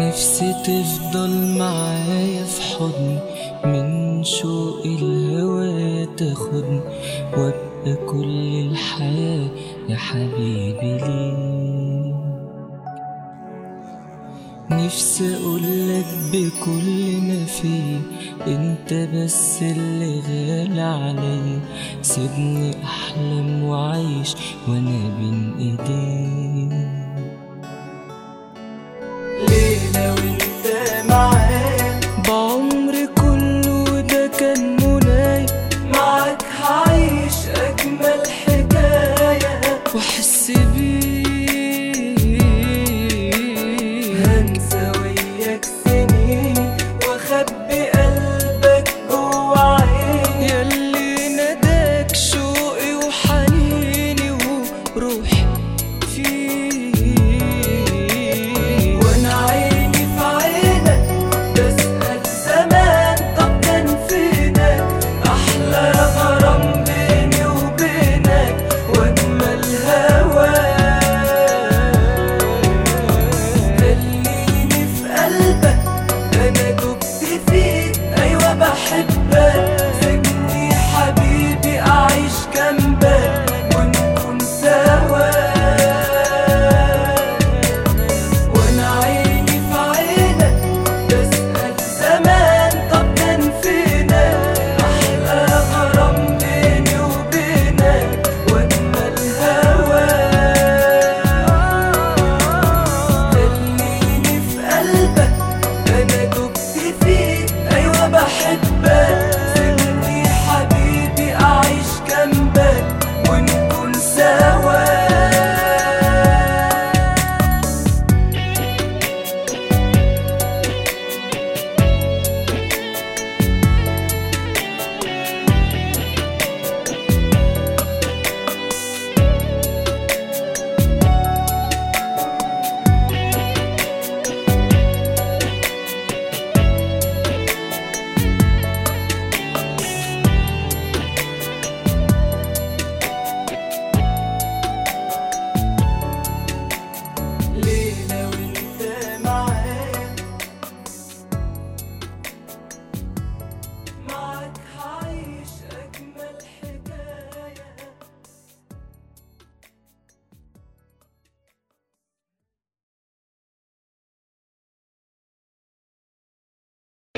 نفسي تفضل معايا في حضني من شوق الهوى تاخدني وابقى كل الحياة يا حبيبي ليك نفسي اقولك بكل ما فيه انت بس اللي غالي عليا سيبني أحلم وعيش وأنا بين ايديك